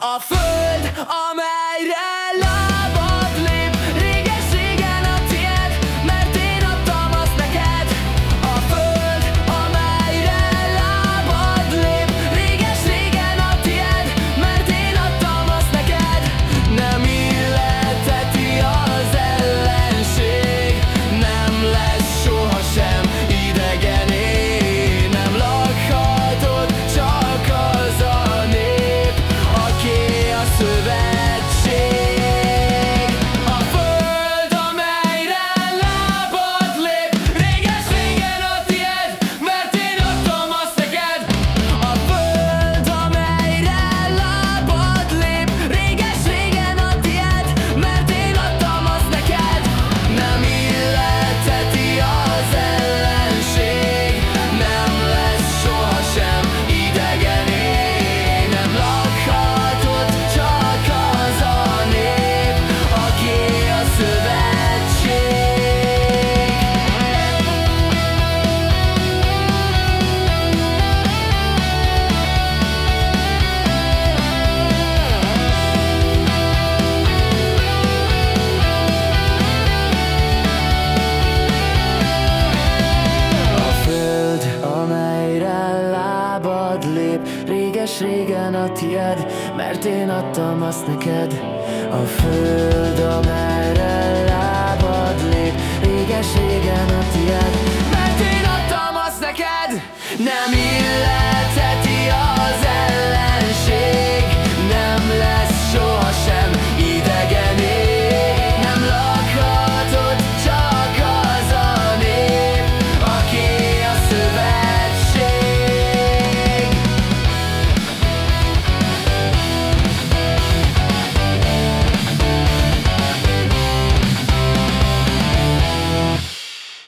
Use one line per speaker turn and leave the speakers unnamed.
A föld, amelyre lát réges régen a tied Mert én adtam azt neked. A föld, amerre lábad lép Réges régen a tied Mert én adtam azt neked. Nem illet